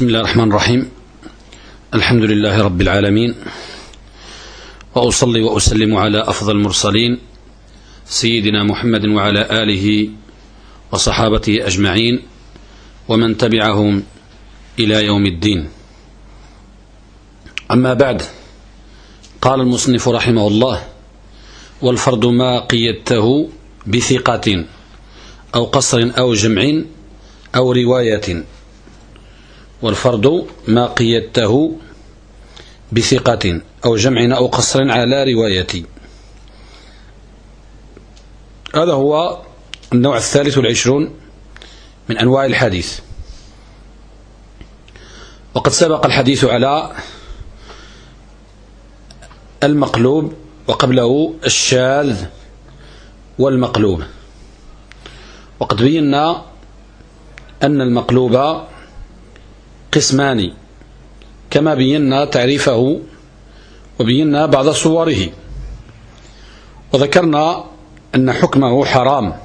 بسم الله الرحمن الرحيم. الحمد لله رب العالمين. وأصلي وأسلم على أفضل المرسلين سيدنا محمد وعلى آله وصحابته أجمعين ومن تبعهم إلى يوم الدين. أما بعد قال المصنف رحمه الله والفرد ما قيدته بثقة أو قصر أو جمع أو رواية. والفرد ما قيدته بثقة أو جمع أو قصر على رواية. هذا هو النوع الثالث والعشرون من أنواع الحديث. وقد سبق الحديث على المقلوب وقبله الشاذ والمقلوب. وقد بينا أن المقلوب قسمان كما بينا تعريفه وبينا بعض صوره. وذكرنا أن حكمه حرام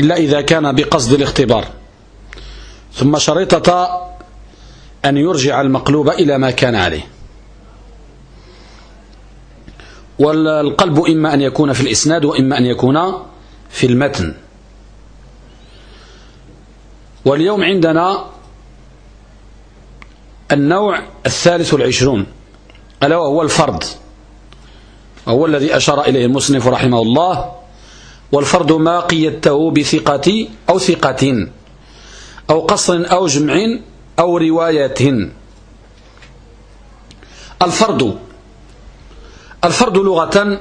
إلا إذا كان بقصد الاختبار. ثم شريطة أن يرجع المقلوب إلى ما كان عليه. والقلب إما أن يكون في الإسناد وإما أن يكون في المتن. واليوم عندنا النوع الثالث والعشرون ألا وهو الفرد. وهو الذي أشار إليه المصنف رحمه الله والفرد ما قيدته بثقة أو ثقة أو قصر أو جمع أو رواية الفرد الفرد لغة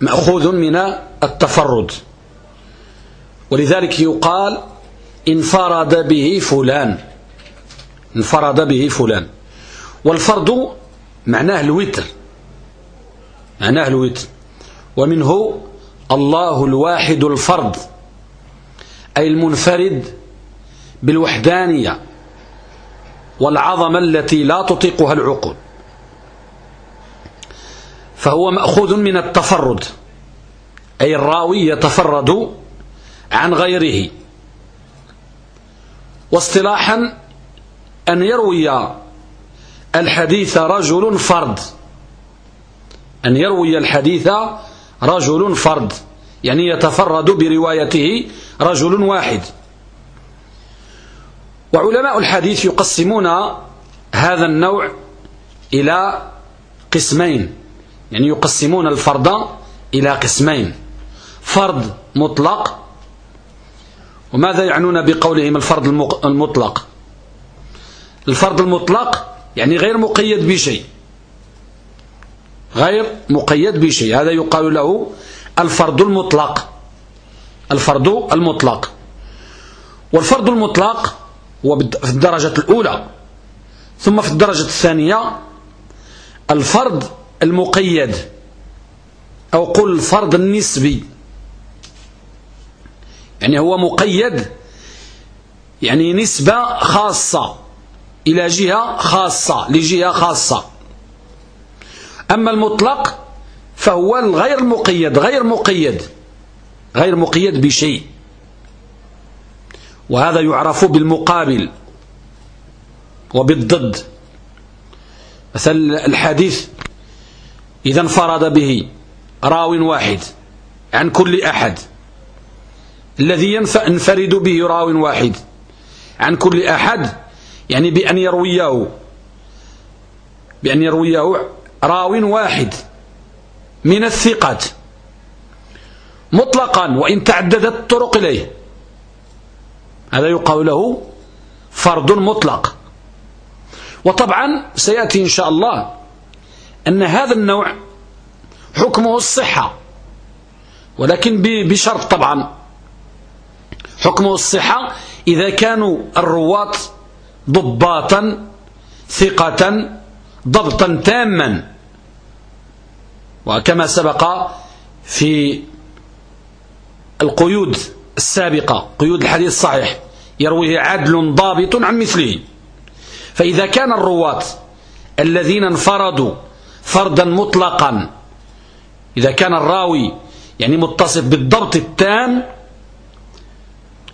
مأخوذ من التفرد ولذلك يقال انفرد به فلان. انفرد به فلان. والفرد معناه الوتر. معناه الوتر. ومنه الله الواحد الفرد. أي المنفرد بالوحدانية والعظمة التي لا تطيقها العقول. فهو مأخوذ من التفرد. أي الراوي يتفرد عن غيره. واصطلاحا أن يروي الحديث رجل فرد. أن يروي الحديث رجل فرد. يعني يتفرد بروايته رجل واحد. وعلماء الحديث يقسمون هذا النوع إلى قسمين. يعني يقسمون الفرد إلى قسمين. فرد مطلق. وماذا يعنون بقولهم الفرد المطلق؟ الفرد المطلق يعني غير مقيد بشيء. غير مقيد بشيء. هذا يقال له الفرد المطلق. الفرد المطلق. والفرد المطلق هو في الدرجة الأولى. ثم في الدرجة الثانية الفرد المقيد. أو قل الفرد النسبي. يعني هو مقيد يعني نسبة خاصة. إلى جهة خاصة لجهة خاصة. أما المطلق فهو الغير مقيد غير مقيد غير مقيد بشيء. وهذا يعرف بالمقابل وبالضد. مثل الحديث إذا انفرد به راو واحد عن كل أحد. الذي ينفرد به راو واحد عن كل أحد يعني بأن يرويه بأن يرويه راو واحد من الثقات مطلقا وإن تعددت الطرق إليه. هذا يقال له فرض مطلق. وطبعا سيأتي إن شاء الله أن هذا النوع حكمه الصحة ولكن بشرط طبعا. حكمه الصحة إذا كانوا الرواة ضباطا ثقة ضبطا تاما. وكما سبق في القيود السابقة قيود الحديث الصحيح يرويه عدل ضابط عن مثله. فإذا كان الرواة الذين انفردوا فردا مطلقا إذا كان الراوي يعني متصف بالضبط التام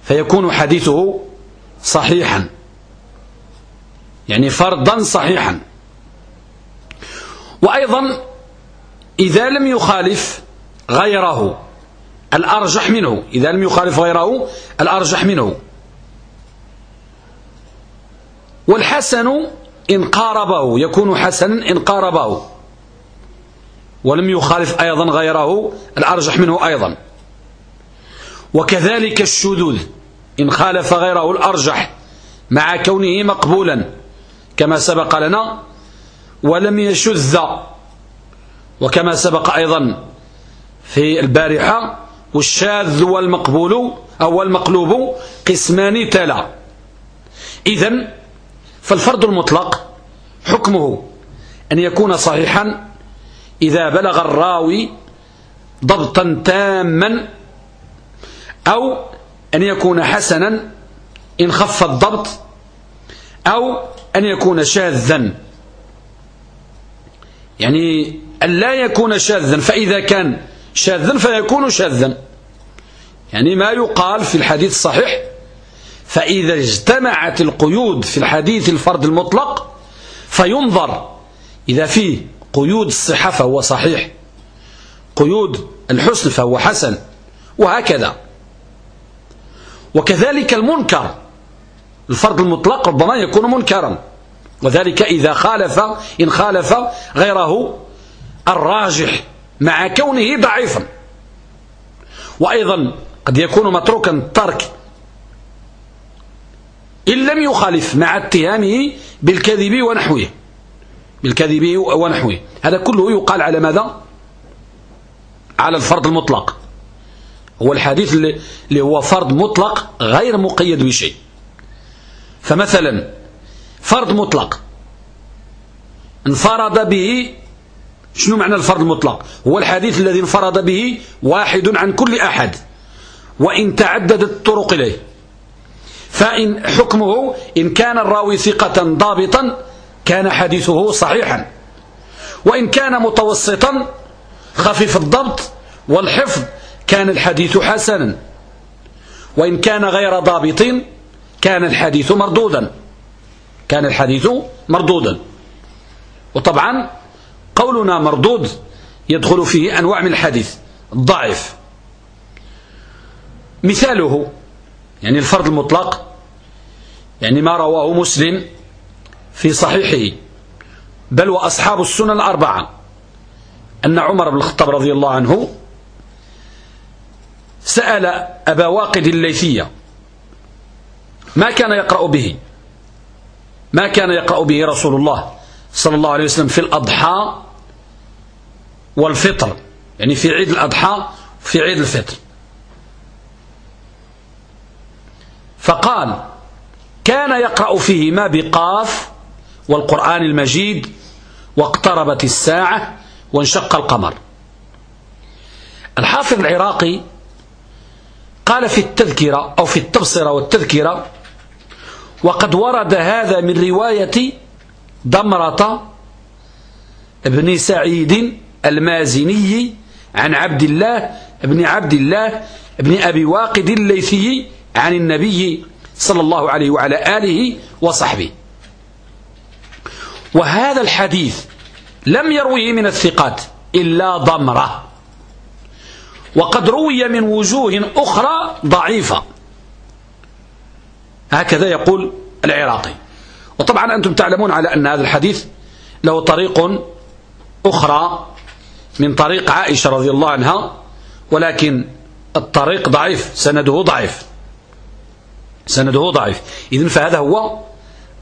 فيكون حديثه صحيحا. يعني فرضا صحيحا. وأيضا إذا لم يخالف غيره الأرجح منه. إذا لم يخالف غيره الأرجح منه. والحسن إن قاربه يكون حسنا إن قاربه. ولم يخالف أيضا غيره الأرجح منه أيضا. وكذلك الشذوذ إن خالف غيره الأرجح مع كونه مقبولا. كما سبق لنا ولم يشذ وكما سبق أيضا في البارحة والشاذ والمقبول أو المقلوب قسمان تلا إذن فالفرد المطلق حكمه أن يكون صحيحا إذا بلغ الراوي ضبطا تاما أو أن يكون حسنا إن خف الضبط أو أن يكون شاذا. يعني أن لا يكون شاذا فإذا كان شاذا فيكون شاذا. يعني ما يقال في الحديث الصحيح فإذا اجتمعت القيود في الحديث الفرد المطلق فينظر إذا فيه قيود الصحة فهو صحيح قيود الحسن فهو حسن وهكذا. وكذلك المنكر الفرد المطلق ربما يكون منكرا. وذلك إذا خالف إن خالف غيره الراجح مع كونه ضعيفا. وأيضا قد يكون متروكا ترك إن لم يخالف مع اتهامه بالكذب ونحوه. بالكذب ونحوه. هذا كله يقال على ماذا؟ على الفرض المطلق. هو الحديث اللي هو فرض مطلق غير مقيد بشيء. فمثلا فرض مطلق. انفرد به شنو معنى الفرض المطلق؟ هو الحديث الذي انفرد به واحد عن كل أحد وإن تعددت الطرق إليه. فإن حكمه إن كان الراوي ثقة ضابطا كان حديثه صحيحا. وإن كان متوسطا خفيف الضبط والحفظ كان الحديث حسنا. وإن كان غير ضابط كان الحديث مردودا. كان الحديث مردودا. وطبعا قولنا مردود يدخل فيه أنواع من الحديث. الضعيف. مثاله يعني الفرد المطلق يعني ما رواه مسلم في صحيحه. بل وأصحاب السنن الأربعة. أن عمر بن الخطاب رضي الله عنه سأل أبا واقد الليثية ما كان يقرأ به. ما كان يقرأ به رسول الله صلى الله عليه وسلم في الأضحى والفطر. يعني في عيد الأضحى في عيد الفطر. فقال كان يقرأ فيهما بقاف والقرآن المجيد واقتربت الساعة وانشق القمر. الحافظ العراقي قال في التذكرة أو في التبصرة والتذكرة وقد ورد هذا من رواية ضمرة ابن سعيد المازني عن عبد الله ابن عبد الله ابن أبي واقد الليثي عن النبي صلى الله عليه وعلى آله وصحبه. وهذا الحديث لم يرويه من الثقات إلا ضمرة وقد روي من وجوه أخرى ضعيفة. هكذا يقول العراقي. وطبعا أنتم تعلمون على أن هذا الحديث له طريق أخرى من طريق عائشة رضي الله عنها ولكن الطريق ضعيف سنده ضعيف. سنده ضعيف. إذن فهذا هو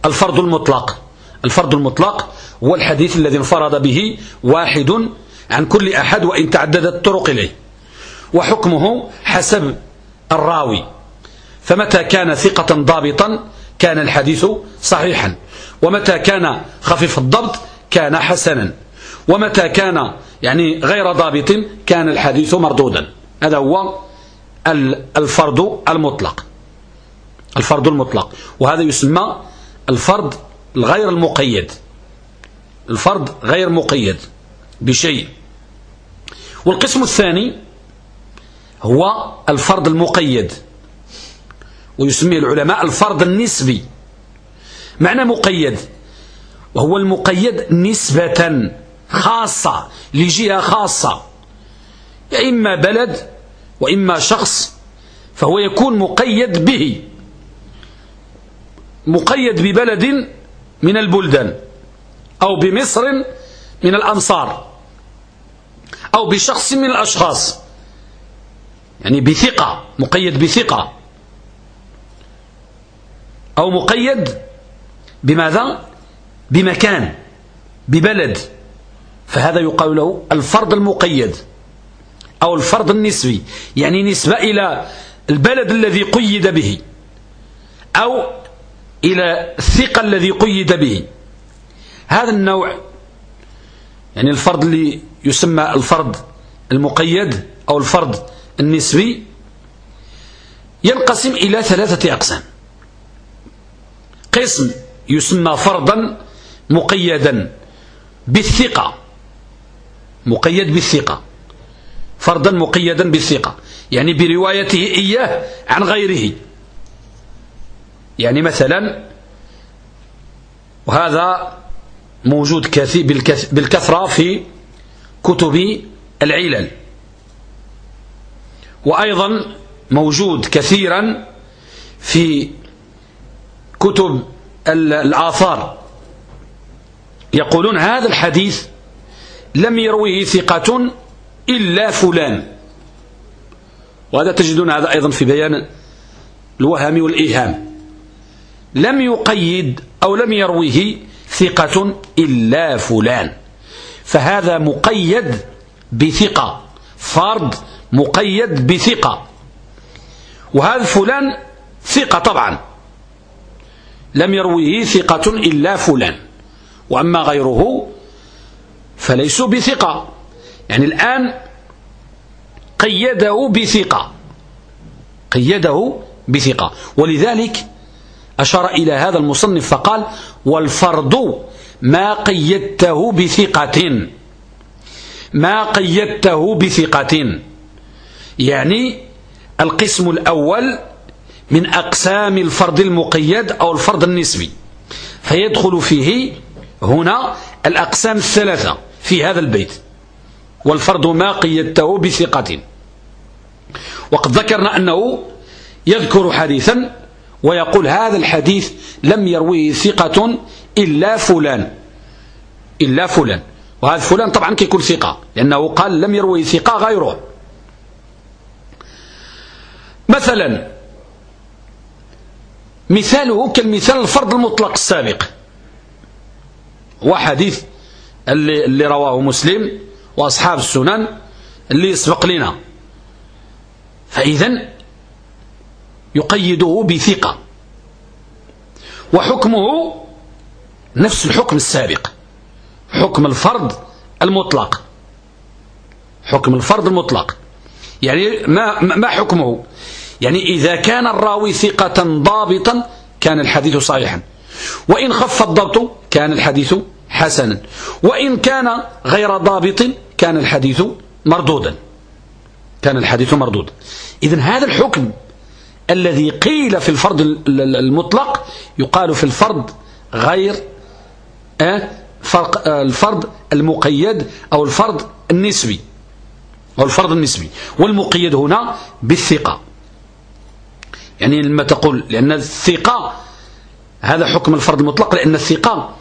الفرض المطلق. الفرض المطلق هو الحديث الذي انفرد به واحد عن كل أحد وإن تعددت الطرق إليه. وحكمه حسب الراوي. فمتى كان ثقة ضابطا كان الحديث صحيحا. ومتى كان خفيف الضبط؟ كان حسنا. ومتى كان يعني غير ضابط؟ كان الحديث مردودا. هذا هو الفرد المطلق. الفرد المطلق. وهذا يسمى الفرد الغير المقيد. الفرد غير مقيد بشيء. والقسم الثاني هو الفرد المقيد. ويسميه العلماء الفرد النسبي. معنى مقيد. وهو المقيد نسبة خاصة لجهة خاصة. إما بلد وإما شخص فهو يكون مقيد به. مقيد ببلد من البلدان أو بمصر من الأمصار أو بشخص من الأشخاص. يعني بثقة مقيد بثقة. أو مقيد بماذا؟ بمكان ببلد. فهذا يقال له الفرض المقيد أو الفرض النسبي يعني نسبة إلى البلد الذي قيد به أو إلى الثقة الذي قيد به. هذا النوع يعني الفرض اللي يسمى الفرض المقيد أو الفرض النسبي ينقسم إلى ثلاثة أقسام. قسم يسمى فرضا مقيدا بالثقة. مقيد بالثقة. فرضا مقيدا بالثقة. يعني بروايته إياه عن غيره. يعني مثلا وهذا موجود بالكثرة في كتب العلل. وأيضا موجود كثيرا في كتب الآثار. يقولون هذا الحديث لم يرويه ثقة إلا فلان. وهذا تجدون هذا أيضا في بيان الوهم والإيهام. لم يقيد أو لم يرويه ثقة إلا فلان. فهذا مقيد بثقة. فرد مقيد بثقة. وهذا فلان ثقة طبعا. لم يرويه ثقة إلا فلان. وأما غيره فليسوا بثقة. يعني الآن قيده بثقة. قيده بثقة. ولذلك أشار إلى هذا المصنف فقال والفرض ما قيدته بثقة. ما قيدته بثقة. يعني القسم الأول من أقسام الفرض المقيد أو الفرض النسبي. فيدخل فيه هنا الأقسام الثلاثة في هذا البيت. والفرض ما قيدته بثقة. وقد ذكرنا أنه يذكر حديثا ويقول هذا الحديث لم يرويه ثقة إلا فلان. إلا فلان. وهذا فلان طبعا كيكون ثقة لأنه قال لم يروي ثقة غيره. مثلا مثاله كالمثال الفرض المطلق السابق. هو حديث اللي, اللي رواه مسلم وأصحاب السنن اللي يسبق لنا. فإذا يقيده بثقة. وحكمه نفس الحكم السابق. حكم الفرض المطلق. حكم الفرض المطلق. يعني ما ما حكمه؟ يعني إذا كان الراوي ثقة ضابطا كان الحديث صحيحا. وإن خف الضبط كان الحديث حسنا. وإن كان غير ضابط كان الحديث مردودا. كان الحديث مردودا إذن هذا الحكم الذي قيل في الفرض المطلق يقال في الفرض غير آه، فرق آه، الفرض المقيد أو الفرض النسبي أو الفرض النسبي. والمقيد هنا بالثقة. يعني لما تقول لأن الثقة هذا حكم الفرض المطلق لأن الثقة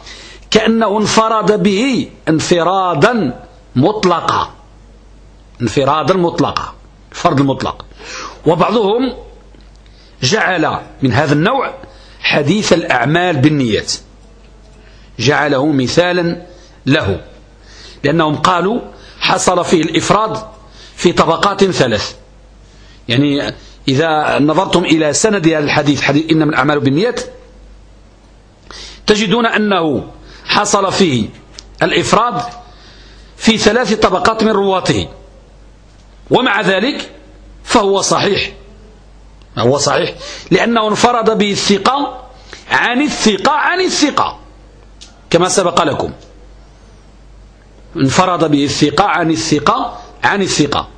كأنه انفرد به انفرادا مطلقا. انفرادا مطلقا الفرض المطلق. وبعضهم جعل من هذا النوع حديث الأعمال بالنيات. جعله مثالا له. لأنهم قالوا حصل فيه الإفراد في طبقات ثلاث. يعني إذا نظرتم إلى سند هذا الحديث حديث إنما الأعمال بالنيات تجدون أنه حصل فيه الإفراد في ثلاث طبقات من رواته. ومع ذلك فهو صحيح. هو صحيح. لأنه انفرد به الثقة عن الثقة عن الثقة. كما سبق لكم. انفرد به الثقة عن الثقة عن الثقة.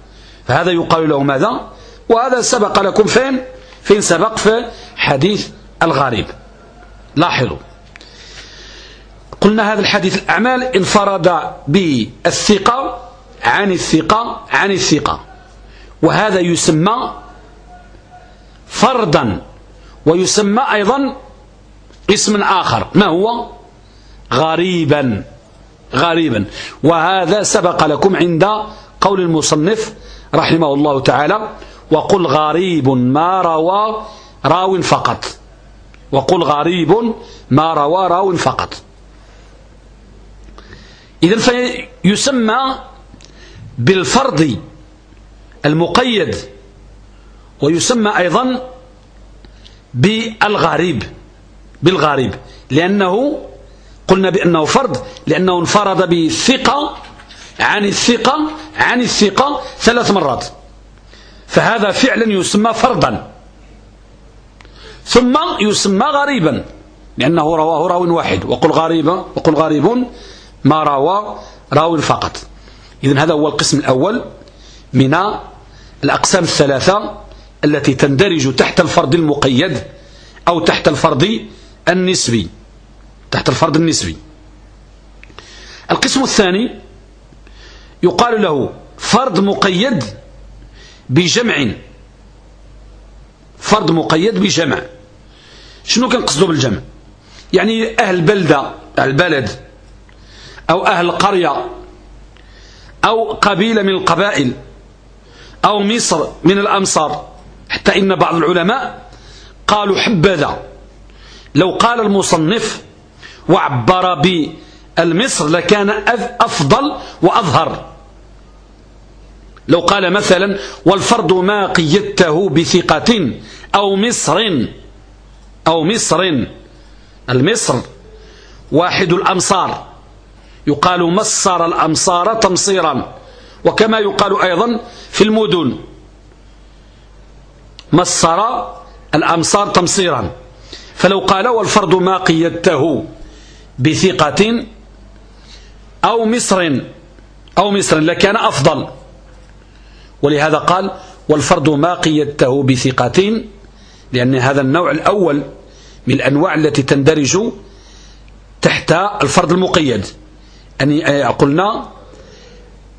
فهذا يقال له ماذا؟ وهذا سبق لكم فين؟ فين سبق؟ في حديث الغريب. لاحظوا. قلنا هذا الحديث الأعمال انفرد بالثقة عن الثقة عن الثقة. وهذا يسمى فردا ويسمى أيضا اسم آخر. ما هو؟ غريبا. غريبا. وهذا سبق لكم عند قول المصنف رحمه الله تعالى. وقل غريب ما روى راو فقط. وقل غريب ما روى راو فقط. إذن فيسمى بالفرض المقيد ويسمى أيضا بالغريب بالغريب. لأنه قلنا بأنه فرض لأنه انفرد بالثقة عن الثقة عن الثقة ثلاث مرات. فهذا فعلا يسمى فرضا. ثم يسمى غريبا لأنه رواه راو واحد. وقل غريب وقل غريب ما روى راو فقط. إذن هذا هو القسم الأول من الأقسام الثلاثة التي تندرج تحت الفرض المقيد أو تحت الفرض النسبي. تحت الفرض النسبي. القسم الثاني يقال له فرض مقيد بجمع. فرض مقيد بجمع. شنو كنقصدوا بالجمع؟ يعني أهل بلدة البلد أو أهل قرية أو قبيلة من القبائل أو مصر من الأمصار. حتى إن بعض العلماء قالوا حبذا. لو قال المصنف وعبر بالمصر لكان أفضل وأظهر. لو قال مثلا والفرد ما قيدته بثقة أو مصر أو مصر. المصر واحد الأمصار. يقال مصر الأمصار تمصيرا. وكما يقال أيضا في المدن. مصر الأمصار تمصيرا. فلو قال والفرد ما قيدته بثقة أو مصر أو مصر لكان أفضل. ولهذا قال والفرد ما قيدته بثقة لأن هذا النوع الأول من الأنواع التي تندرج تحت الفرد المقيد. أن قلنا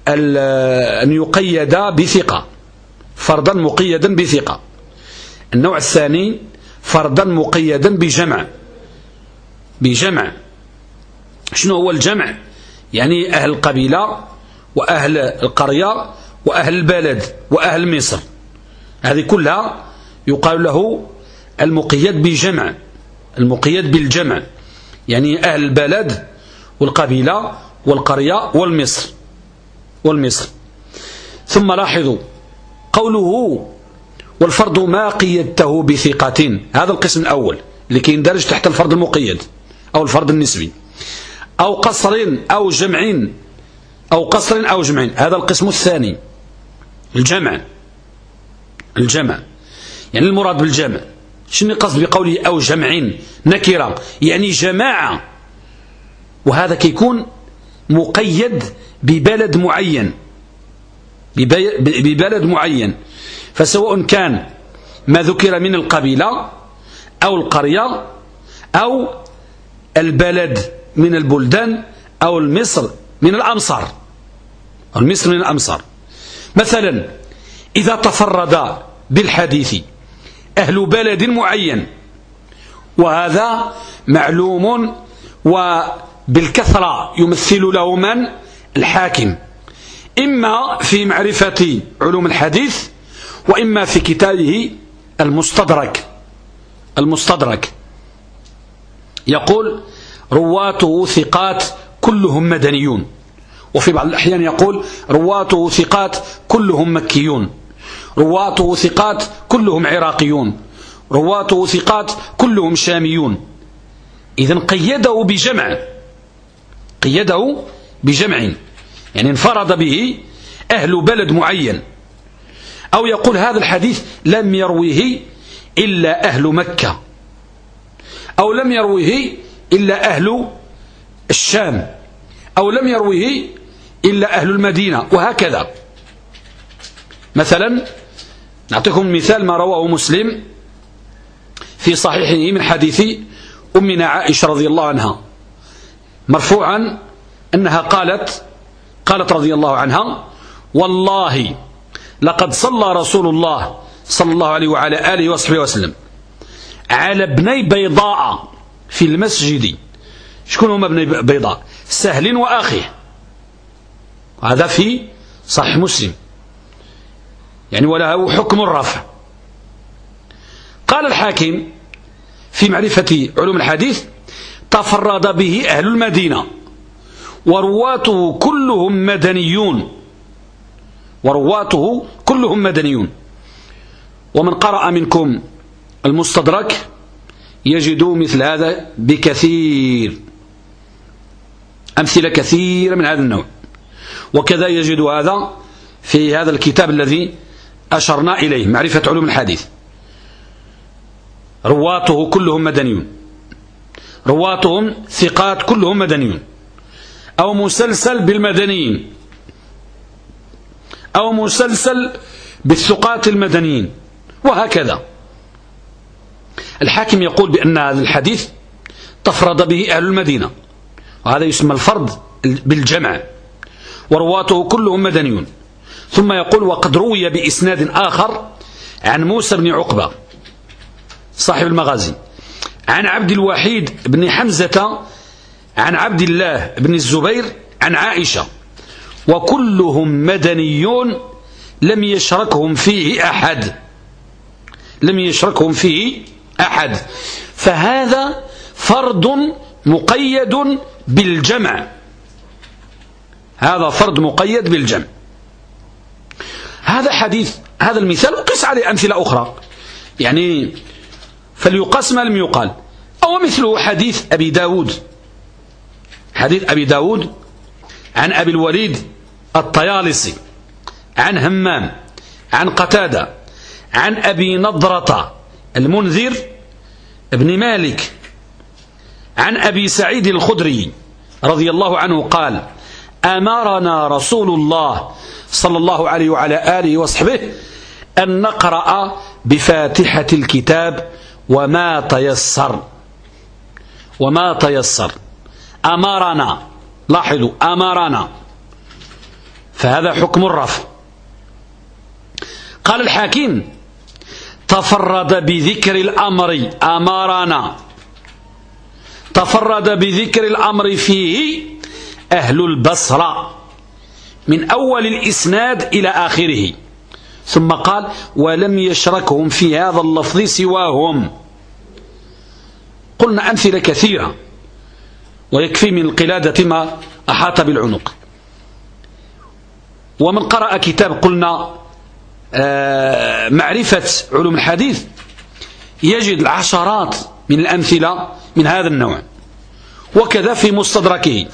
أن يقيد بثقة فردا مقيدا بثقة. النوع الثاني فردا مقيدا بجمع. بجمع. شنو هو الجمع؟ يعني أهل القبيلة وأهل القرية وأهل البلد وأهل مصر. هذه كلها يقال له المقيد بجمع المقيد بالجمع. يعني أهل البلد والقبيلة والقرية والمصر والمصر. ثم لاحظوا قوله والفرد ما قيدته بثقة. هذا القسم الأول اللي كيندرج تحت الفرد المقيد أو الفرد النسبي. أو قصر أو جمع أو قصر أو جمع. هذا القسم الثاني. الجمع. الجمع. يعني المراد بالجمع. شنو قصد بقوله أو جمع نكرة. يعني جماعة. وهذا كيكون مقيد ببلد معين. ببلد معين. فسواء كان ما ذكر من القبيلة أو القرية أو البلد من البلدان أو المصر من الأمصار. المصر من الأمصار. مثلا إذا تفرد بالحديث أهل بلد معين وهذا معلوم وبالكثرة يمثل له من؟ الحاكم. إما في معرفة علوم الحديث وإما في كتابه المستدرك. المستدرك. يقول رواته ثقات كلهم مدنيون. وفي بعض الأحيان يقول رواته ثقات كلهم مكيون. رواته ثقات كلهم عراقيون. رواته ثقات كلهم شاميون. إذن قيده بجمع. قيده بجمع. يعني انفرد به أهل بلد معين. أو يقول هذا الحديث لم يرويه إلا أهل مكة. أو لم يرويه إلا أهل الشام. أو لم يرويه إلا أهل المدينة وهكذا. مثلا نعطيكم مثال ما رواه مسلم في صحيحه من حديث أمنا عائشة رضي الله عنها. مرفوعا أنها قالت قالت رضي الله عنها والله لقد صلى رسول الله صلى الله عليه وعلى آله وصحبه وسلم على ابني بيضاء في المسجد. شكون هما ابني بيضاء؟ سهل وآخيه هذا في صحيح مسلم. يعني وله حكم الرفع قال الحاكم في معرفة علوم الحديث تفرد به أهل المدينة ورواته كلهم مدنيون. ورواته كلهم مدنيون. ومن قرأ منكم المستدرك يجد مثل هذا بكثير. أمثلة كثيرة من هذا النوع. وكذا يجد هذا في هذا الكتاب الذي أشرنا إليه معرفة علوم الحديث. رواته كلهم مدنيون. رواتهم ثقات كلهم مدنيون. أو مسلسل بالمدنيين. أو مسلسل بالثقات المدنيين. وهكذا. الحاكم يقول بأن هذا الحديث تفرد به أهل المدينة. وهذا يسمى الفرد بالجمع. ورواته كلهم مدنيون ثم يقول وقد روي بإسناد آخر عن موسى بن عقبة صاحب المغازي عن عبد الوحيد بن حمزة عن عبد الله بن الزبير عن عائشة وكلهم مدنيون لم يشركهم فيه أحد لم يشركهم فيه أحد. فهذا فرد مقيد بالجمع. هذا فرد مقيد بالجمع. هذا حديث هذا المثال وقس عليه أمثلة أخرى. يعني فليقاس ما لم يقال. أو مثله حديث أبي داود. حديث أبي داود عن أبي الوليد الطيالسي عن همام عن قتادة عن أبي نضرة المنذر ابن مالك عن أبي سعيد الخدري رضي الله عنه قال أمرنا رسول الله صلى الله عليه وعلى آله وصحبه أن نقرأ بفاتحة الكتاب وما تيسر. وما تيسر. أمرنا. لاحظوا أمرنا. فهذا حكم الرفع. قال الحاكم تفرد بذكر الأمر أمرنا. تفرد بذكر الأمر فيه أهل البصرة من أول الإسناد إلى آخره. ثم قال ولم يشركهم في هذا اللفظ سواهم. قلنا أمثلة كثيرة ويكفي من القلادة ما أحاط بالعنق. ومن قرأ كتاب قلنا آه، معرفة علوم الحديث يجد العشرات من الأمثلة من هذا النوع وكذا في مستدركه.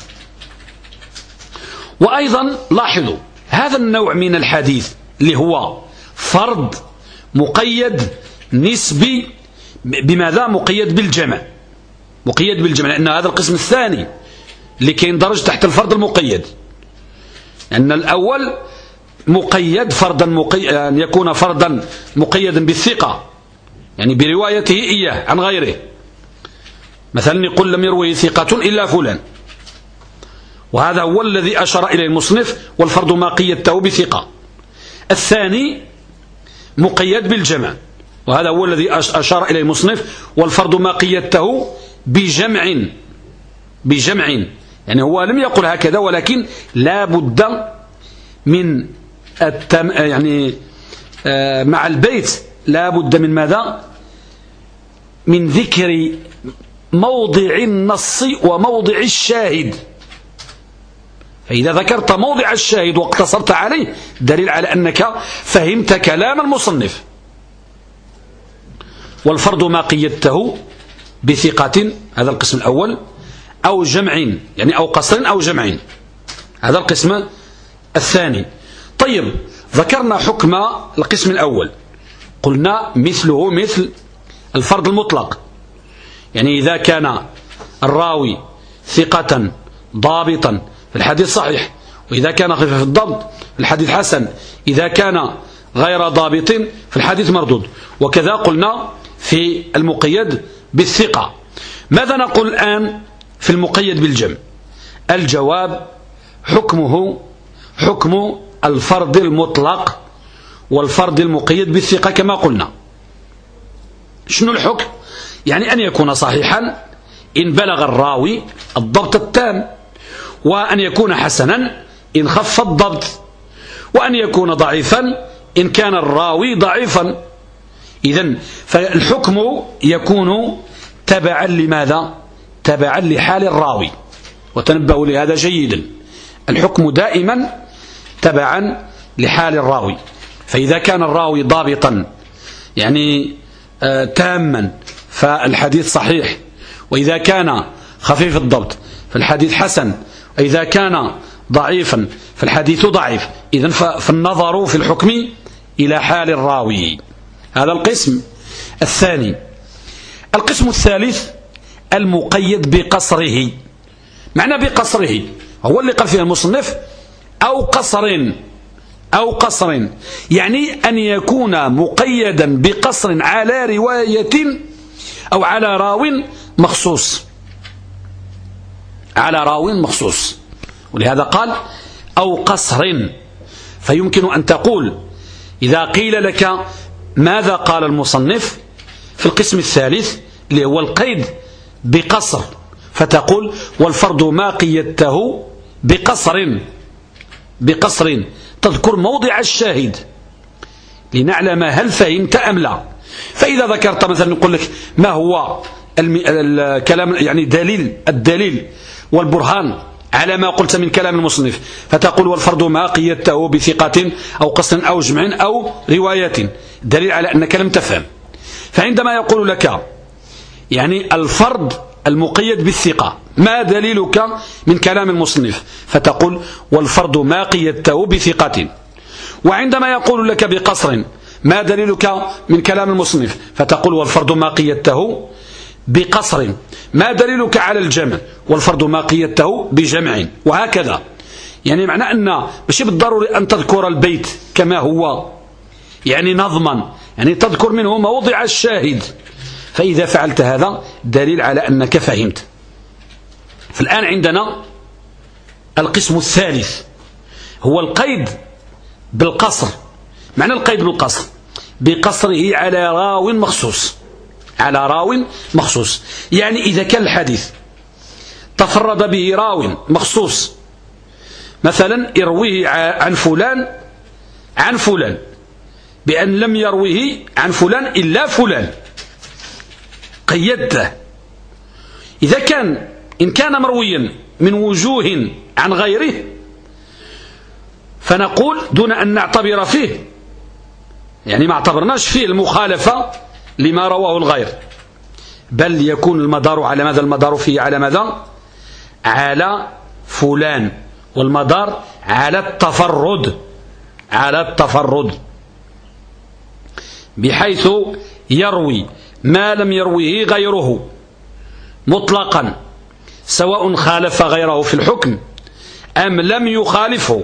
وأيضا لاحظوا هذا النوع من الحديث اللي هو فرض مقيد نسبي بماذا؟ مقيد بالجمع. مقيد بالجمع لأن هذا القسم الثاني اللي كيندرج تحت الفرض المقيد. أن الأول مقيد فرضا مقيد أن يكون فرضا مقيدا بالثقة يعني بروايته إياه عن غيره. مثلا يقول لم يروي ثقة إلا فلان. وهذا هو الذي أشار إليه المصنف والفرض ما قيدته بثقة. الثاني مقيد بالجمع وهذا هو الذي أشار إليه المصنف والفرض ما قيدته بجمع بجمع يعني هو لم يقل هكذا ولكن لا بد من التم يعني آه، مع البيت لا بد من ماذا؟ من ذكر موضع النص وموضع الشاهد. فإذا ذكرت موضع الشاهد واقتصرت عليه دليل على أنك فهمت كلام المصنف. والفرض ما قيدته بثقة هذا القسم الأول أو جمع يعني أو قصر أو جمع. هذا القسم الثاني. طيب ذكرنا حكم القسم الأول. قلنا مثله مثل الفرض المطلق. يعني إذا كان الراوي ثقة ضابطا الحديث صحيح. وإذا كان خفيف الضبط الحديث حسن. إذا كان غير ضابط في الحديث مردود. وكذا قلنا في المقيد بالثقة. ماذا نقول الآن في المقيد بالجمع؟ الجواب حكمه حكم الفرد المطلق والفرد المقيد بالثقة كما قلنا. شنو الحكم؟ يعني أن يكون صحيحا إن بلغ الراوي الضبط التام. وأن يكون حسنا إن خف الضبط وأن يكون ضعيفا إن كان الراوي ضعيفا. إذا فالحكم يكون تبعا لماذا؟ تبعا لحال الراوي. وتنبهوا لهذا جيدا. الحكم دائما تبعا لحال الراوي. فإذا كان الراوي ضابطا يعني آه تاما فالحديث صحيح. وإذا كان خفيف الضبط فالحديث حسن. وإذا كان ضعيفا فالحديث ضعيف. إذن فالنظر في الحكم إلى حال الراوي. هذا القسم الثاني. القسم الثالث المقيد بقصره. معنى بقصره. هو اللي قال فيه المصنف أو قصر أو قصر يعني أن يكون مقيدا بقصر على رواية أو على راو مخصوص. على راو مخصوص. ولهذا قال أو قصر. فيمكن أن تقول إذا قيل لك ماذا قال المصنف في القسم الثالث اللي هو القيد بقصر. فتقول والفرد ما قيدته بقصر. بقصر. تذكر موضع الشاهد. لنعلم هل فهمت أم لا. فإذا ذكرت مثلا نقول لك ما هو الكلام يعني دليل الدليل. والبرهان على ما قلت من كلام المصنف. فتقول والفرد ما قيدته بثقة أو قصر أو جمع أو رواية. دليل على أنك لم تفهم. فعندما يقول لك يعني الفرد المقيد بالثقة ما دليلك من كلام المصنف؟ فتقول والفرد ما قيدته بثقة. وعندما يقول لك بقصر ما دليلك من كلام المصنف؟ فتقول والفرد ما قيدته بقصر. ما دليلك على الجمع؟ والفرد ما قيدته بجمع. وهكذا. يعني معنى أن مش بالضروري أن تذكر البيت كما هو. يعني نظما. يعني تذكر منه موضع الشاهد. فإذا فعلت هذا دليل على أنك فهمت. فالآن عندنا القسم الثالث. هو القيد بالقصر. معنى القيد بالقصر؟ بقصره على راو مخصوص. على راو مخصوص. يعني إذا كان الحديث تفرد به راو مخصوص. مثلا ارويه عن فلان عن فلان بأن لم يرويه عن فلان إلا فلان. قيدته. إذا كان إن كان مرويا من وجوه عن غيره فنقول دون أن نعتبر فيه. يعني ما اعتبرناش فيه المخالفة لما رواه الغير. بل يكون المدار على ماذا؟ المدار فيه على ماذا؟ على فلان. والمدار على التفرد. على التفرد. بحيث يروي ما لم يرويه غيره مطلقا سواء خالف غيره في الحكم أم لم يخالفه.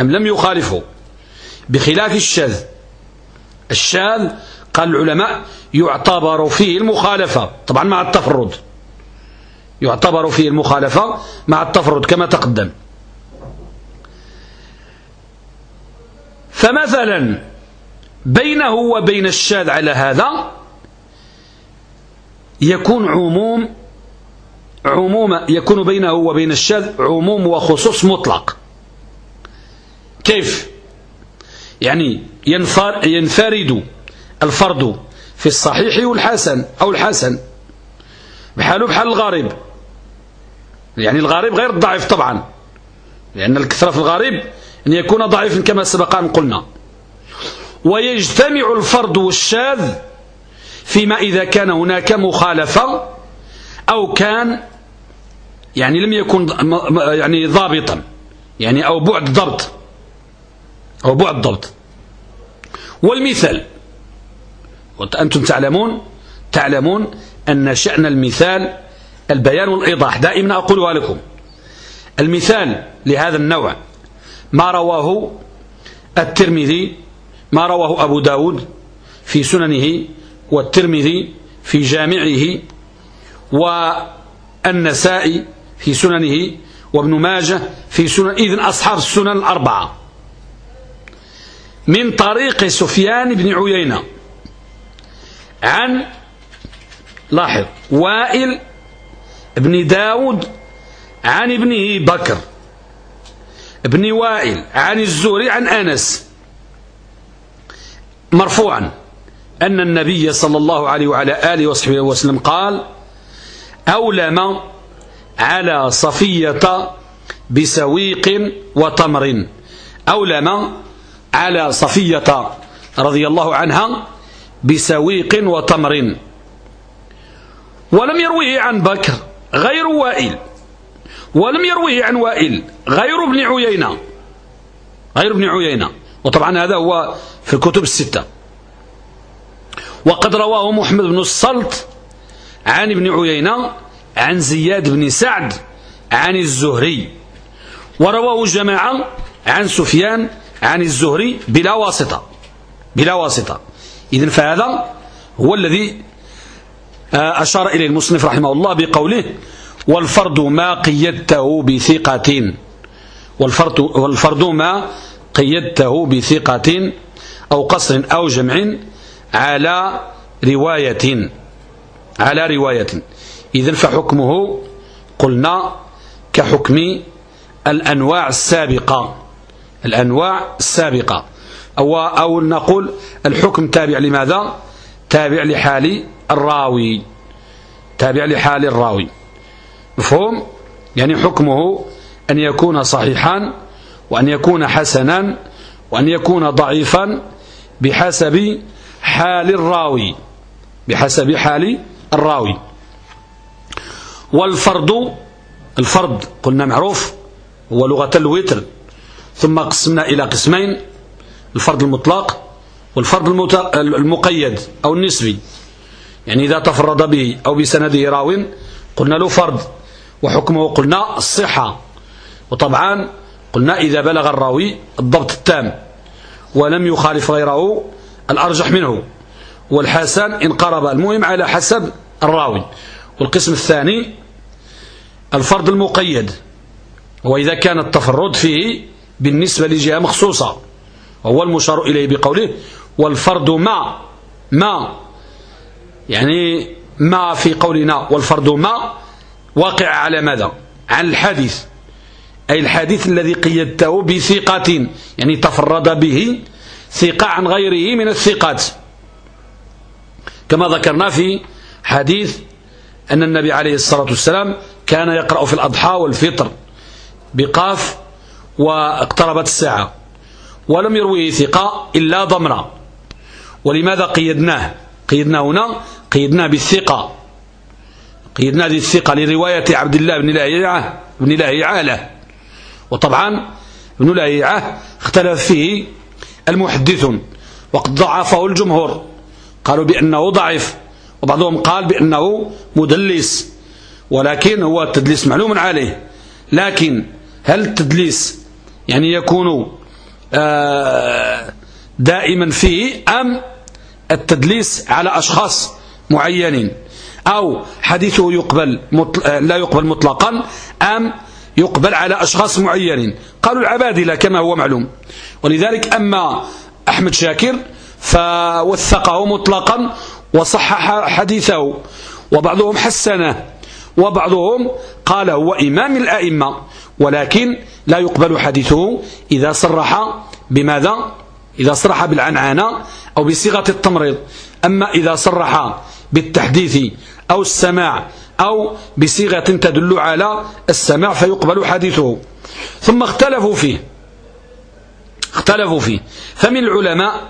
أم لم يخالفه. بخلاف الشاذ. الشاذ قال العلماء يعتبر فيه المخالفة. طبعا مع التفرد. يعتبر فيه المخالفة مع التفرد كما تقدم. فمثلا بينه وبين الشاذ على هذا يكون عموم عموم يكون بينه وبين الشاذ عموم وخصوص مطلق. كيف؟ يعني ينفرد الفرد في الصحيح والحسن أو الحسن. بحاله بحال الغريب. يعني الغريب غير الضعيف طبعا. لأن الكثرة في الغريب أن يكون ضعيفا كما سبق أن قلنا. ويجتمع الفرد والشاذ فيما إذا كان هناك مخالفة أو كان يعني لم يكن يعني ضابطا. يعني أو بعد ضبط. أو بعد ضبط. والمثال وأنتم تعلمون تعلمون أن شأن المثال البيان والإيضاح دائما أقولها لكم المثال لهذا النوع ما رواه الترمذي ما رواه أبو داود في سننه والترمذي في جامعه والنسائي في سننه وابن ماجه في سنن إذن أصحاب السنن الأربعة. من طريق سفيان بن عيينة. عن لاحظ وائل بن داود عن ابنه بكر ابن وائل عن الزهري عن أنس. مرفوعا أن النبي صلى الله عليه وعلى آله وصحبه وسلم قال أولم على صفية بسويق وتمر. أولم على صفية رضي الله عنها بسويق وتمر. ولم يرويه عن بكر غير وائل. ولم يرويه عن وائل غير ابن عيينة. غير ابن عيينة. وطبعا هذا هو في الكتب الستة. وقد رواه محمد بن السلط عن ابن عيينة عن زياد بن سعد عن الزهري. ورواه جماعة عن سفيان عن الزهري بلا واسطة. بلا واسطة. إذن فهذا هو الذي آه، أشار إليه المصنف رحمه الله بقوله والفرد ما قيدته بثقة. والفرد, والفرد ما قيدته بثقة أو قصر أو جمع على رواية على رواية. إذن فحكمه قلنا كحكم الأنواع السابقة الأنواع السابقة. أو, أو نقول الحكم تابع لماذا؟ تابع لحال الراوي. تابع لحال الراوي. مفهوم؟ يعني حكمه أن يكون صحيحا وأن يكون حسنا وأن يكون ضعيفا بحسب حال الراوي. بحسب حال الراوي. والفرد الفرد قلنا معروف هو لغة الوتر. ثم قسمنا إلى قسمين. الفرد المطلق والفرد المقيد أو النسبي. يعني إذا تفرد به أو بسنده راو قلنا له فرد وحكمه قلنا الصحة. وطبعا قلنا إذا بلغ الراوي الضبط التام ولم يخالف غيره الأرجح منه. والحسن إن قرب المهم على حسب الراوي. والقسم الثاني الفرد المقيد. وإذا كان التفرد فيه بالنسبة لجهة مخصوصة. وهو المشار إليه بقوله والفرد ما ما يعني ما في قولنا والفرد ما واقع على ماذا؟ عن الحديث. أي الحديث الذي قيدته بثقة يعني تفرد به ثقة عن غيره من الثقات. كما ذكرنا في حديث أن النبي عليه الصلاة والسلام كان يقرأ في الأضحى والفطر بقاف واقتربت الساعة. ولم يرويه ثقة إلا ضمرا. ولماذا قيدناه؟ قيدناه هنا قيدناه بالثقة. قيدناه بالثقة لرواية عبد الله بن لاهيعة بن لاهيعة وطبعا ابن لاهيعة اختلف فيه المحدثون وقد ضعفه الجمهور. قالوا بأنه ضعيف وبعضهم قال بأنه مدلس. ولكن هو التدليس معلوم عليه. لكن هل التدليس يعني يكون دائما فيه أم التدليس على أشخاص معينين أو حديثه يقبل آه، لا يقبل مطلقا أم يقبل على أشخاص معينين. قالوا العبادلة كما هو معلوم. ولذلك أما أحمد شاكر فوثقه مطلقا وصحح حديثه وبعضهم حسنه. وبعضهم قال هو إمام الأئمة ولكن لا يقبل حديثه إذا صرح بماذا؟ إذا صرح بالعنعنة أو بصيغة التمريض. أما إذا صرح بالتحديث أو السماع أو بصيغة تدل على السماع فيقبل حديثه. ثم اختلفوا فيه. اختلفوا فيه. فمن العلماء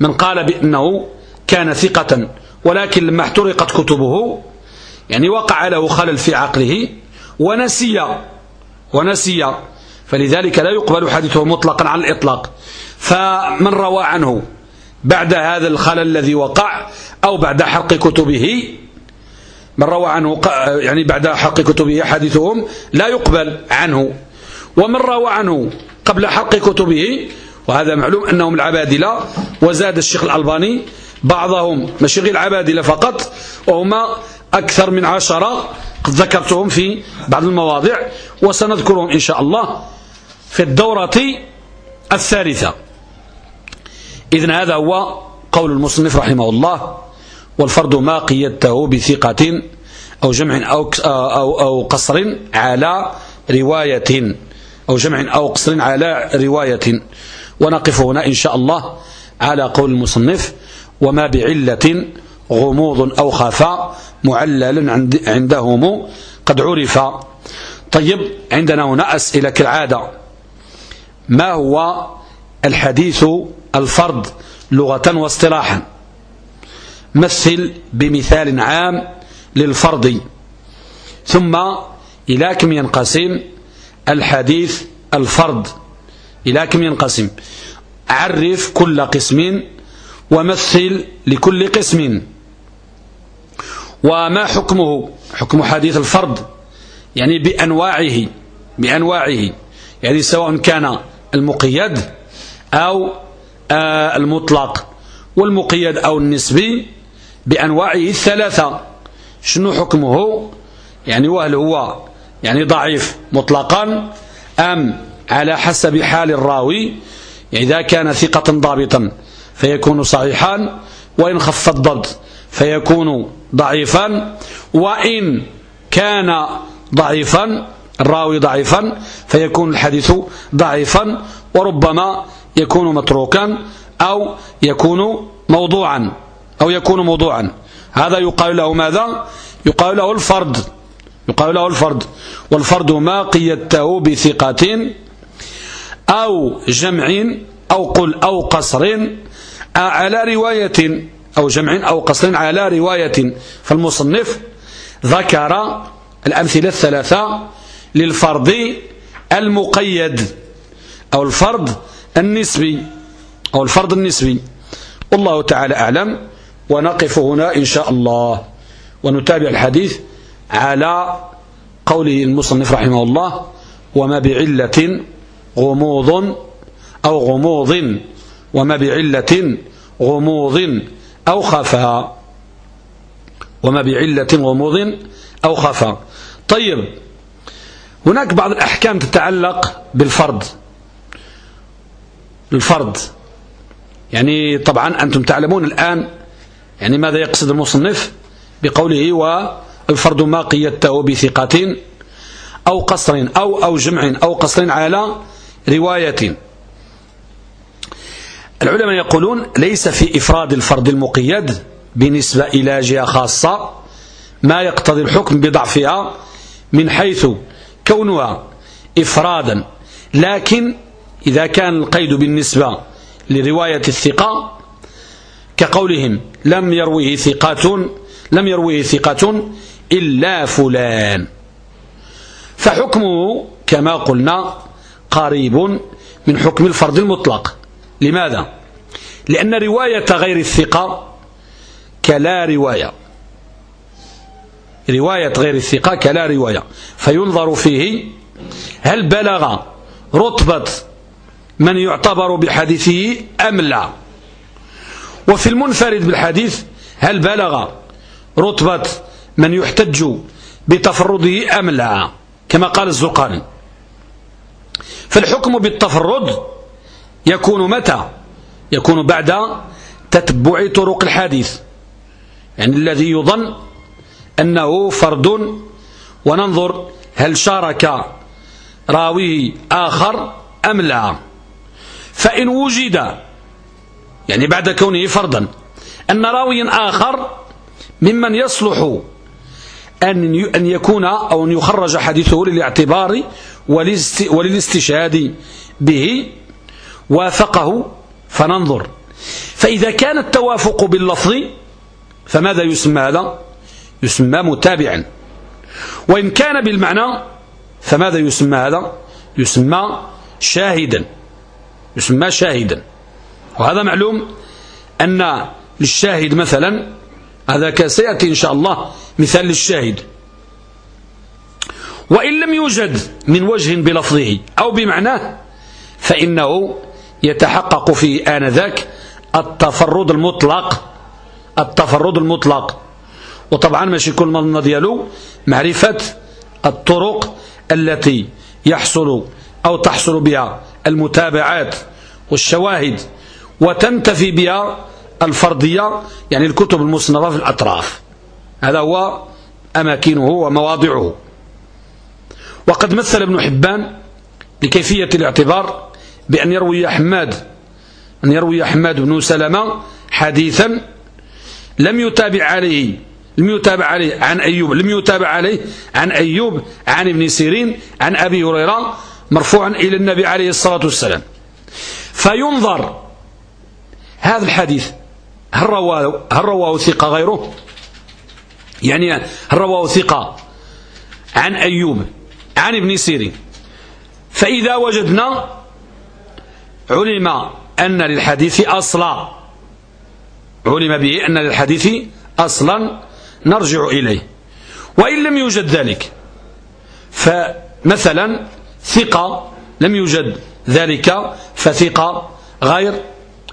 من قال بأنه كان ثقة ولكن لما احترقت كتبه يعني وقع له خلل في عقله ونسي ونسي. فلذلك لا يقبل حديثه مطلقا على الإطلاق. فمن روى عنه بعد هذا الخلل الذي وقع أو بعد حرق كتبه من روى عنه يعني بعد حرق كتبه حديثهم لا يقبل عنه. ومن روى عنه قبل حرق كتبه وهذا معلوم أنهم العبادلة وزاد الشيخ الألباني بعضهم مشيغ العبادلة فقط وهما أكثر من عشرة قد ذكرتهم في بعض المواضع وسنذكرهم إن شاء الله في الدورة الثالثة. إذن هذا هو قول المصنف رحمه الله والفرد ما قيدته بثقة أو جمع أو, أو, أو قصر على رواية أو جمع أو قصر على رواية. ونقف هنا إن شاء الله على قول المصنف وما بعلة غموض أو خفاء معلل عندهم قد عرف. طيب عندنا هنا أسئلة كالعادة. ما هو الحديث الفرد لغة واصطلاحا؟ مثل بمثال عام للفرض ثم إلى كم ينقسم الحديث الفرد؟ إلى كم ينقسم؟ عرف كل قسم ومثل لكل قسم. وما حكمه؟ حكم حديث الفرد يعني بأنواعه بأنواعه يعني سواء كان المقيد أو آه، المطلق والمقيد أو النسبي بأنواعه الثلاثة. شنو حكمه؟ يعني وهل هو يعني ضعيف مطلقا أم على حسب حال الراوي؟ يعني إذا كان ثقة ضابطا فيكون صحيحا وإن خف الضبط فيكون ضعيفا وإن كان ضعيفا الراوي ضعيفا فيكون الحديث ضعيفا وربما يكون متروكا أو يكون موضوعا أو يكون موضوعا. هذا يقال له ماذا؟ يقال له الفرد. يقال له الفرد. والفرد ما قيدته بثقة أو جمع أو قل أو قصر على رواية أو جمع أو قصر على رواية فالمصنف ذكر الأمثلة الثلاثة للفرد المقيد أو الفرد النسبي أو الفرد النسبي. والله تعالى أعلم ونقف هنا إن شاء الله ونتابع الحديث على قوله المصنف رحمه الله وما بعلة غموض أو غموض وما بعلة غموض أو خفاء وما بعلة غموض أو خفاء طيب هناك بعض الأحكام تتعلق بالفرد. الفرد يعني طبعا أنتم تعلمون الآن يعني ماذا يقصد المصنف بقوله والفرد ما قيدته بثقة أو قصر أو, أو جمع أو قصر على رواية. العلماء يقولون ليس في إفراد الفرد المقيد بنسبة إلى جهة خاصة ما يقتضي الحكم بضعفها من حيث كونها إفرادا. لكن إذا كان القيد بالنسبة لرواية الثقة كقولهم لم يرويه ثقات لم يرويه ثقة إلا فلان. فحكمه كما قلنا قريب من حكم الفرد المطلق. لماذا؟ لأن رواية غير الثقة كلا رواية. رواية غير الثقة كلا رواية. فينظر فيه هل بلغ رتبة من يعتبر بحديثه أم لا. وفي المنفرد بالحديث هل بلغ رتبة من يحتج بتفرده أم لا؟ كما قال الزرقاني فالحكم بالتفرد يكون متى؟ يكون بعد تتبع طرق الحديث. يعني الذي يظن أنه فرد وننظر هل شارك راويه آخر أم لا. فإن وجد يعني بعد كونه فردا أن راوي آخر ممن يصلح أن أن يكون أو أن يخرج حديثه للاعتبار وللاستشهاد به وافقه فننظر. فإذا كان التوافق باللفظ فماذا يسمى هذا؟ يسمى متابعا. وإن كان بالمعنى فماذا يسمى هذا؟ يسمى شاهدا. يسمى شاهدا. وهذا معلوم أن للشاهد مثلا هذا سيأتي إن شاء الله مثال للشاهد. وإن لم يوجد من وجه بلفظه أو بمعناه فإنه يتحقق في آنذاك التفرد المطلق التفرد المطلق. وطبعا ماشي كل مظنة ديالو معرفة الطرق التي يحصل أو تحصل بها المتابعات والشواهد وتنتفي بها الفردية يعني الكتب المصنفة في الأطراف. هذا هو أماكنه ومواضعه. وقد مثل ابن حبان لكيفية الاعتبار بأن يروي حماد أن يروي حماد بن سلمة حديثا لم يتابع عليه لم يتابع عليه عن أيوب لم يتابع عليه عن أيوب عن ابن سيرين عن أبي هريرة مرفوعا إلى النبي عليه الصلاة والسلام. فينظر هذا الحديث هل رواه, هل رواه ثقة غيره؟ يعني هل رواه ثقة عن أيوب عن ابن سيرين؟ فإذا وجدنا علم أن للحديث أصلا. علم به أن للحديث أصلا. نرجع إليه. وإن لم يوجد ذلك فمثلا ثقة لم يوجد ذلك فثقة غير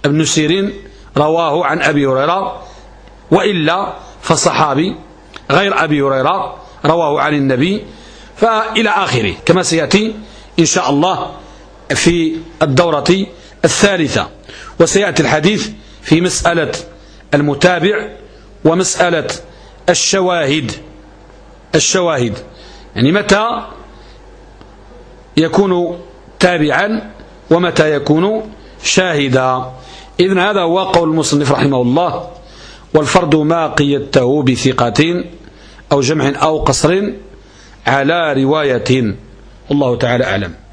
ابن سيرين رواه عن أبي هريرة. وإلا فالصحابي غير أبي هريرة رواه عن النبي. فإلى آخره كما سيأتي إن شاء الله. في الدورة الثالثة. وسيأتي الحديث في مسألة المتابع ومسألة الشواهد. الشواهد. يعني متى يكون تابعا ومتى يكون شاهدا. إذن هذا هو قول المصنف رحمه الله. والفرد ما قيدته بثقة أو جمع أو قصر على رواية. الله تعالى أعلم.